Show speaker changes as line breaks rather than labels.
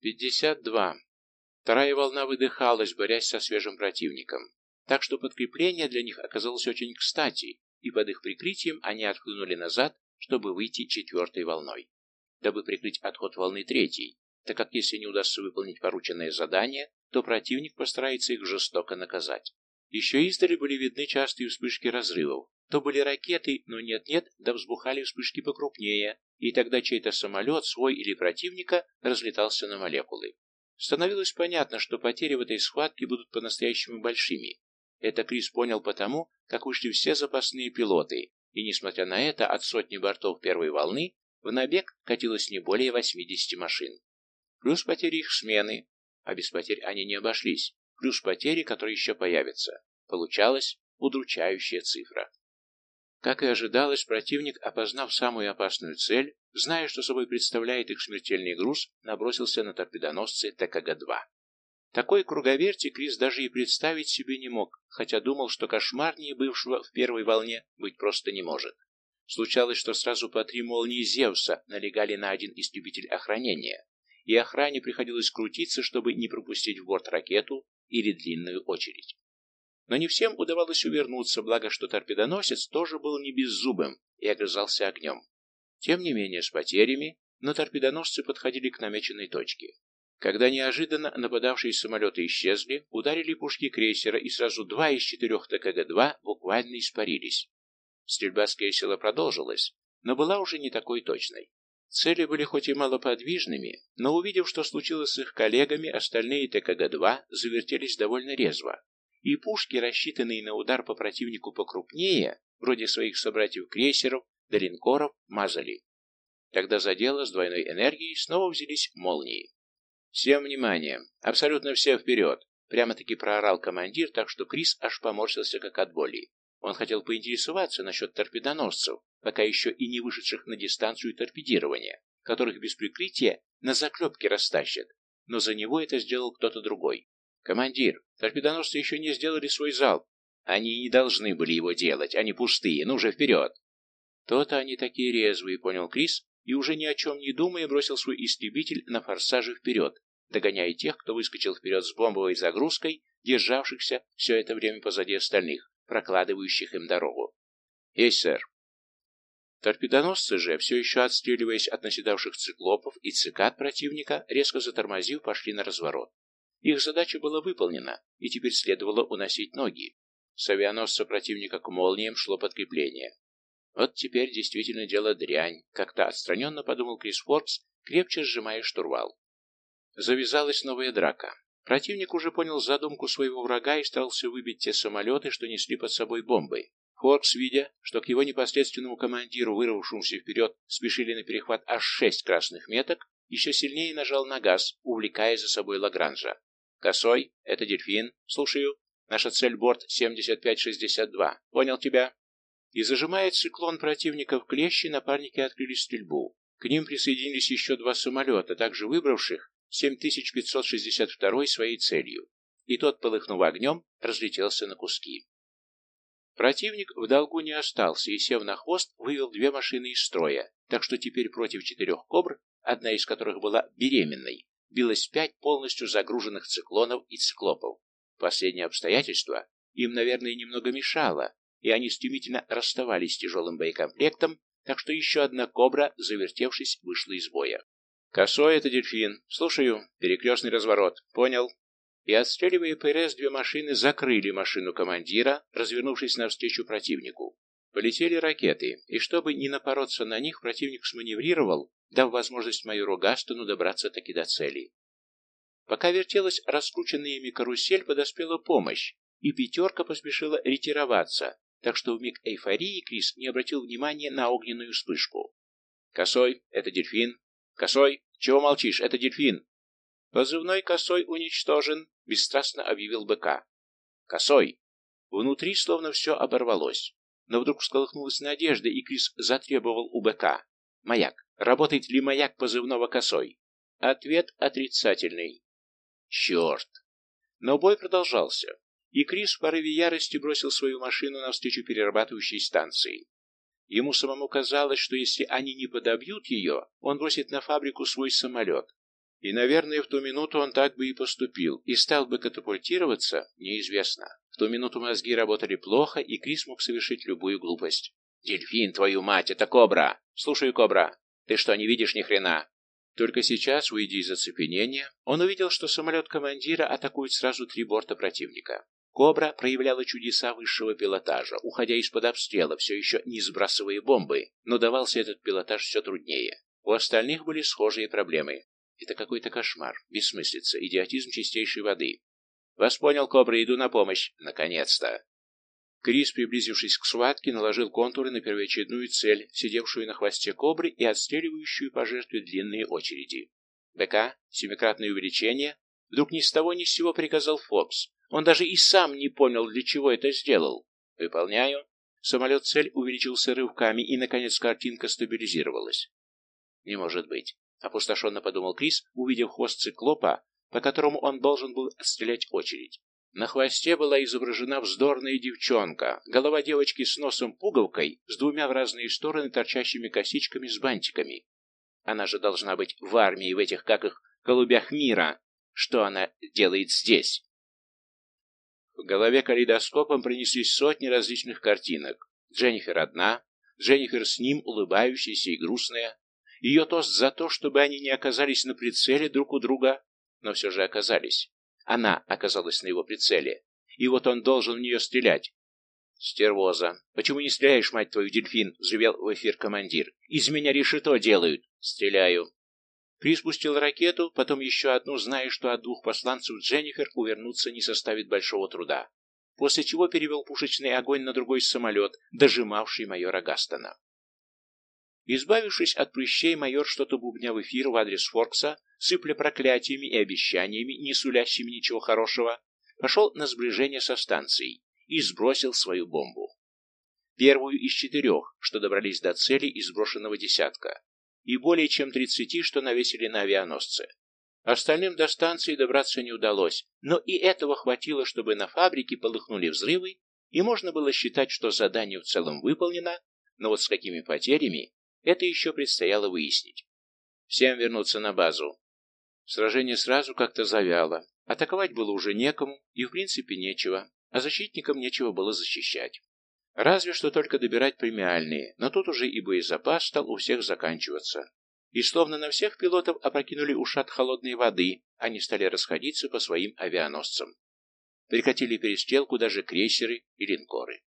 52. Вторая волна выдыхалась, борясь со свежим противником. Так что подкрепление для них оказалось очень кстати, и под их прикрытием они отхлынули назад, чтобы выйти четвертой волной, дабы прикрыть отход волны третьей, так как если не удастся выполнить порученное задание, то противник постарается их жестоко наказать. Еще издали были видны частые вспышки разрывов. То были ракеты, но нет-нет, да взбухали вспышки покрупнее, и тогда чей-то самолет, свой или противника, разлетался на молекулы. Становилось понятно, что потери в этой схватке будут по-настоящему большими. Это Крис понял потому, как ушли все запасные пилоты, и, несмотря на это, от сотни бортов первой волны в набег катилось не более 80 машин. Плюс потери их смены, а без потерь они не обошлись, плюс потери, которые еще появятся. Получалась удручающая цифра. Как и ожидалось, противник, опознав самую опасную цель, зная, что собой представляет их смертельный груз, набросился на торпедоносцы ТКГ-2. Такой круговерти Крис даже и представить себе не мог, хотя думал, что кошмарнее бывшего в первой волне быть просто не может. Случалось, что сразу по три молнии Зевса налегали на один истребитель охранения, и охране приходилось крутиться, чтобы не пропустить в борт ракету или длинную очередь. Но не всем удавалось увернуться, благо что торпедоносец тоже был не беззубым и огрызался огнем. Тем не менее, с потерями, но торпедоносцы подходили к намеченной точке. Когда неожиданно нападавшие самолеты исчезли, ударили пушки крейсера, и сразу два из четырех ТКГ-2 буквально испарились. Стрельба с крейсера продолжилась, но была уже не такой точной. Цели были хоть и малоподвижными, но увидев, что случилось с их коллегами, остальные ТКГ-2 завертелись довольно резво, и пушки, рассчитанные на удар по противнику покрупнее, вроде своих собратьев-крейсеров да линкоров, мазали. Тогда за дело с двойной энергией снова взялись молнии. «Всем внимание! Абсолютно все вперед!» Прямо-таки проорал командир, так что Крис аж поморщился как от боли. Он хотел поинтересоваться насчет торпедоносцев, пока еще и не вышедших на дистанцию торпедирования, которых без прикрытия на заклепке растащат, но за него это сделал кто-то другой. «Командир, торпедоносцы еще не сделали свой залп. Они не должны были его делать, они пустые, ну же вперед!» «То-то они такие резвые», — понял Крис, и уже ни о чем не думая бросил свой истребитель на форсаже вперед, догоняя тех, кто выскочил вперед с бомбовой загрузкой, державшихся все это время позади остальных, прокладывающих им дорогу. «Есть, сэр». Торпедоносцы же, все еще отстреливаясь от наседавших циклопов и цикад противника, резко затормозив, пошли на разворот. Их задача была выполнена, и теперь следовало уносить ноги. С авианосца противника к молниям шло подкрепление. Вот теперь действительно дело дрянь, как-то отстраненно подумал Крис Форкс, крепче сжимая штурвал. Завязалась новая драка. Противник уже понял задумку своего врага и старался выбить те самолеты, что несли под собой бомбы. Форкс, видя, что к его непосредственному командиру, вырвавшемуся вперед, спешили на перехват аж шесть красных меток, еще сильнее нажал на газ, увлекая за собой Лагранжа. «Косой, это дельфин. Слушаю. Наша цель борт 7562. Понял тебя?» И зажимая циклон противника в клещи, напарники открыли стрельбу. К ним присоединились еще два самолета, также выбравших 7562 своей целью, и тот, полыхнув огнем, разлетелся на куски. Противник в долгу не остался и, сев на хвост, вывел две машины из строя, так что теперь против четырех кобр, одна из которых была беременной, билось пять полностью загруженных циклонов и циклопов. Последнее обстоятельство им, наверное, немного мешало, и они стремительно расставались с тяжелым боекомплектом, так что еще одна кобра, завертевшись, вышла из боя. «Косой — это дельфин. Слушаю. Перекрестный разворот. Понял». И, отстреливая ПРС, две машины закрыли машину командира, развернувшись навстречу противнику. Полетели ракеты, и чтобы не напороться на них, противник сманеврировал, дав возможность майору Гастону добраться таки до цели. Пока вертелась раскрученная ими карусель, подоспела помощь, и пятерка поспешила ретироваться, так что в миг эйфории Крис не обратил внимания на огненную вспышку. «Косой, это дельфин. Косой, чего молчишь? Это дельфин!» «Позывной косой уничтожен», — бесстрастно объявил БК. «Косой!» Внутри словно все оборвалось. Но вдруг всколыхнулась надежда, и Крис затребовал у БК. «Маяк! Работает ли маяк позывного косой?» Ответ отрицательный. «Черт!» Но бой продолжался, и Крис в порыве ярости бросил свою машину навстречу перерабатывающей станции. Ему самому казалось, что если они не подобьют ее, он бросит на фабрику свой самолет. И, наверное, в ту минуту он так бы и поступил, и стал бы катапультироваться, неизвестно. В ту минуту мозги работали плохо, и Крис мог совершить любую глупость. «Дельфин, твою мать, это кобра! Слушай, кобра, ты что, не видишь ни хрена?» Только сейчас, уйдя из оцепенения, он увидел, что самолет командира атакует сразу три борта противника. Кобра проявляла чудеса высшего пилотажа, уходя из-под обстрела, все еще не сбрасывая бомбы, но давался этот пилотаж все труднее. У остальных были схожие проблемы. Это какой-то кошмар, бессмыслица, идиотизм чистейшей воды. «Вас понял, Кобра, иду на помощь. Наконец-то!» Крис, приблизившись к схватке, наложил контуры на первоочередную цель, сидевшую на хвосте кобры и отстреливающую по жертве длинные очереди. БК, семикратное увеличение, вдруг ни с того ни с сего приказал Фокс. Он даже и сам не понял, для чего это сделал. Выполняю. Самолет-цель увеличился рывками, и, наконец, картинка стабилизировалась. Не может быть. Опустошенно подумал Крис, увидев хвост циклопа, по которому он должен был отстрелять очередь. На хвосте была изображена вздорная девчонка, голова девочки с носом-пуговкой, с двумя в разные стороны торчащими косичками с бантиками. Она же должна быть в армии в этих, как их, голубях мира. Что она делает здесь? В голове калейдоскопом принеслись сотни различных картинок. Дженнифер одна, Дженнифер с ним, улыбающаяся и грустная. Ее тост за то, чтобы они не оказались на прицеле друг у друга, но все же оказались. Она оказалась на его прицеле, и вот он должен в нее стрелять. «Стервоза! Почему не стреляешь, мать твою, дельфин?» — взревел в эфир командир. «Из меня решето делают!» «Стреляю!» Приспустил ракету, потом еще одну, зная, что от двух посланцев Дженнифер увернуться не составит большого труда, после чего перевел пушечный огонь на другой самолет, дожимавший майора Гастона. Избавившись от прыщей, майор что-то бубня в эфир в адрес Форкса, сыпля проклятиями и обещаниями, не сулящими ничего хорошего, пошел на сближение со станцией и сбросил свою бомбу. Первую из четырех, что добрались до цели из сброшенного десятка, и более чем тридцати, что навесили на авианосце. Остальным до станции добраться не удалось, но и этого хватило, чтобы на фабрике полыхнули взрывы, и можно было считать, что задание в целом выполнено, но вот с какими потерями, это еще предстояло выяснить. Всем вернуться на базу. Сражение сразу как-то завяло. Атаковать было уже некому и, в принципе, нечего, а защитникам нечего было защищать. Разве что только добирать премиальные, но тут уже и боезапас стал у всех заканчиваться. И словно на всех пилотов опрокинули ушат холодной воды, они стали расходиться по своим авианосцам. Прекратили перестрелку даже крейсеры и линкоры.